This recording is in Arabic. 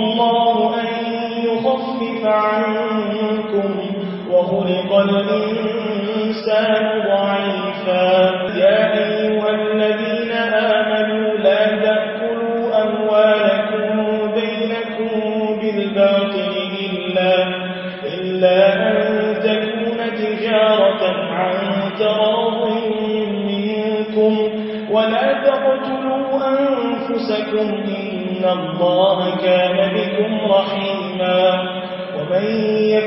الله أن يخفف عنكم وخلق الإنسان ضعيفا. يا أيها الذين آمنوا لا تأكلوا أموالكم بينكم بالباطل إلا, إلا أن تكون تجارة عن تراض منكم. ولا تقتلوا أنفسكم إن الله كان